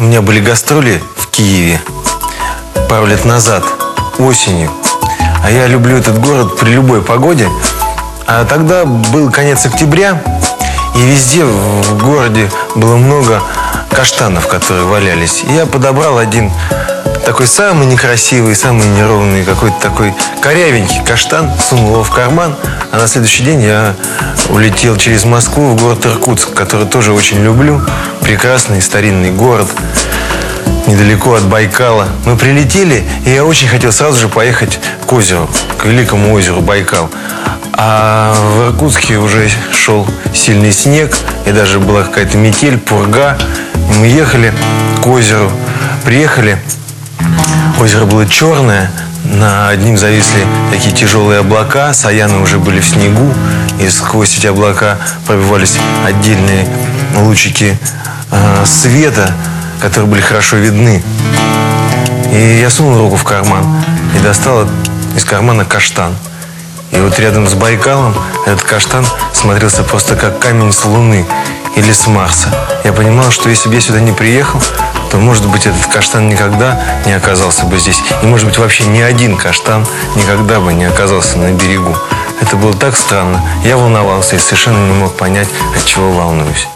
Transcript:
у меня были гастроли в Киеве пару лет назад, осенью. А я люблю этот город при любой погоде. А тогда был конец октября, и везде в городе было много каштанов, которые валялись. И я подобрал один такой самый некрасивый, самый неровный, какой-то такой корявенький каштан, сунул его в карман, а на следующий день я улетел через Москву в город Иркутск, который тоже очень люблю. Прекрасный старинный город, недалеко от Байкала. Мы прилетели, и я очень хотел сразу же поехать к озеру, к великому озеру Байкал. А в Иркутске уже шел сильный снег, и даже была какая-то метель, пурга. И мы ехали к озеру, приехали, озеро было черное, на одним зависли такие тяжелые облака, саяны уже были в снегу, и сквозь эти облака пробивались отдельные лучики э, света, которые были хорошо видны. И я сунул руку в карман и достал из кармана каштан. И вот рядом с Байкалом этот каштан смотрелся просто как камень с Луны или с Марса. Я понимал, что если бы я сюда не приехал, то, может быть, этот каштан никогда не оказался бы здесь. И, может быть, вообще ни один каштан никогда бы не оказался на берегу. Это было так странно. Я волновался и совершенно не мог понять, от чего волнуюсь.